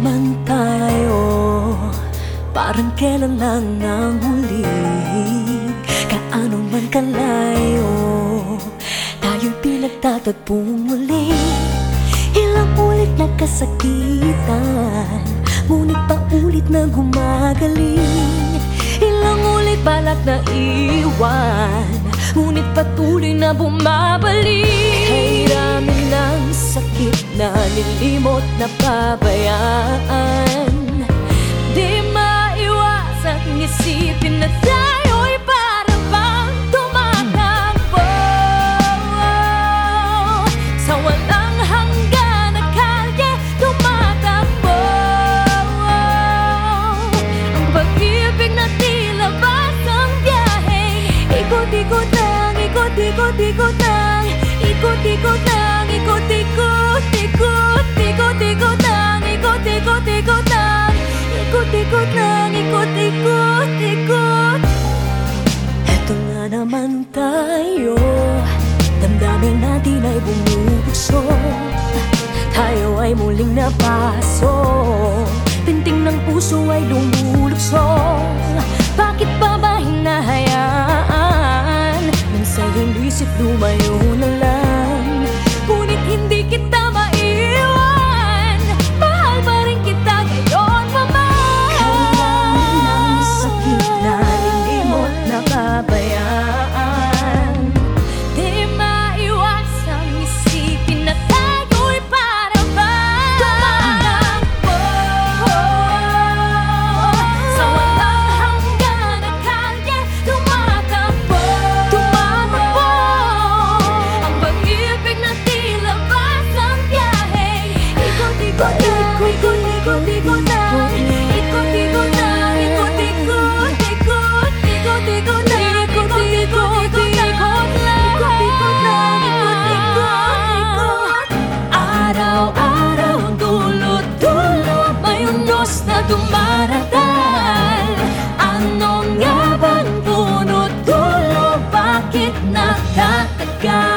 naman tayo. Parang kailan lang ang huli. Kaano man kalayo Tayo'y pinagtatagpong muli. Ilang ulit na kasakitan Ngunit paulit na gumagaling Ilang ulit balak na iwan Ngunit patuloy na bumabalik. sakit na nilimot na pabayaan. Di maiwasan isipin na tayo'y para bang tumatakbo Sa walang hanggan na kalye tumatakbo Ang pag-ibig na tila basang biyahe. Ikot-ikot lang, ikot-ikot-ikot lang Ikot-ikot lang, ikot-ikot, ikot Eto nga naman tayo. Damdamin natin ay bumubukso. Tayo ay muling napaso. Tinting ng puso ay lumulukso. Bakit pa ba hinahayaan? Nang sa iyong isip lumayo na lang dumarating Ano nga bang punot dulo? Bakit nakatagal?